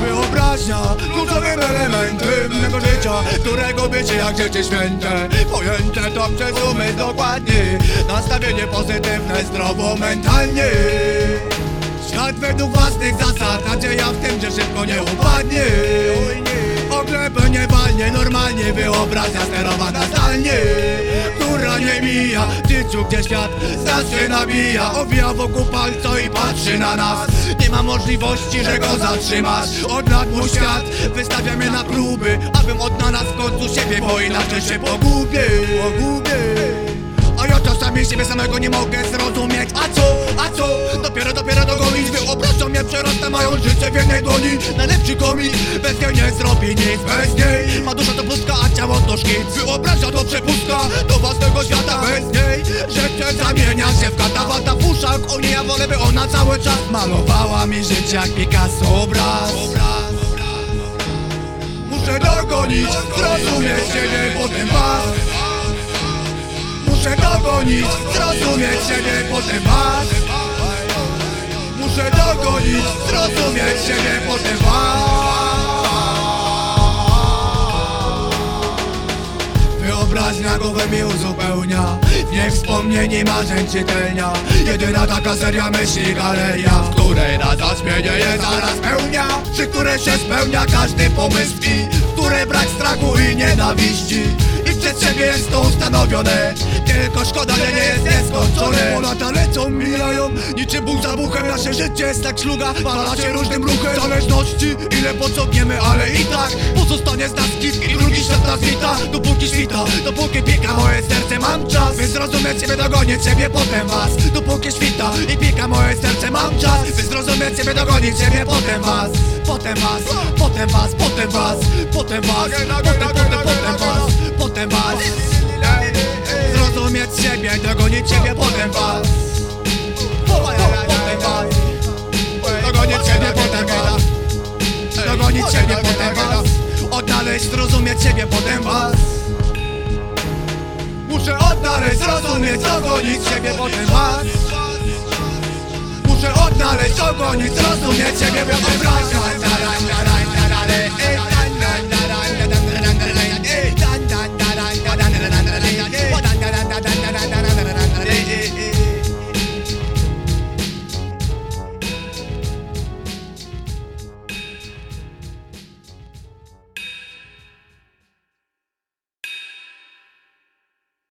Wyobraźnia, kluczowym elementem mego życia, którego bycie jak rzeczy święte. Pojęte to przez umysł dokładnie, nastawienie pozytywne, zdrowo mentalnie. Świat według własnych zasad, nadzieja w tym, że szybko nie upadnie. Sterowana zdalnie. Która nie mija W życiu, gdzie świat z nas się nabija. Owija wokół palca i patrzy na nas. Nie ma możliwości, że go zatrzymasz. Od lat mój świat wystawia mnie na próby Abym odnalazł w końcu siebie Bo inaczej się pogubię Pogubię. A ja czasami siebie samego nie mogę zrozumieć. A co, a co, dopiero, dopiero dogonić Wyobrażam mnie przerasta mają życie w jednej dłoni. Najlepszy komik, bez niej nie zrobi nic Bez niej. Ma dusza to pustka, ciało to szkic to przepustka do własnego świata. Bez niej życie zamienia się w katawata. W uszach O nie, ja wolę by ona cały czas malowała mi życie jak Picasso. Obraz. Muszę dogonić, zrozumieć siebie, potem was Muszę dogonić, zrozumieć siebie, potem was Muszę dogonić, zrozumieć siebie, potem was Głowę mi uzupełnia. Niech wspomnieni marzeń czytelnia Jedyna taka seria myśli galeria W której na zaśmienie je zaraz pełnia. Przy której się spełnia każdy pomysł i W której brak strachu i nienawiści. I przed siebie jest to ustanowione. Tylko szkoda, że nie jest nieskończone. Bo lata lecą, mijają Niczym Bóg za buchem Nasze życie jest jak szluga. Pala się różnym ruchem. Zależności ile pocogniemy Ale i tak. Pozostanie z nas kit nas Dopóki świta, dopóki pieka moje serce Mam czas, by zrozumieć siebie Dogonić siebie, potem was. Dopóki świta i pieka moje serce Mam czas, by zrozumieć siebie Dogonić siebie, potem was. Potem was, potem was, potem was Potem was, potem, potem, potem was Potem was. Zrozumieć siebie, dogonić siebie, potem was. Potem was. Dogonić siebie, potem was. Siebie, potem was. Odnaleźć, siebie, potem was. Muszę odnaleźć, zrozumieć, dogonić siebie, potem was. Muszę odnaleźć, dogonić, zrozumieć siebie, wyobraźnia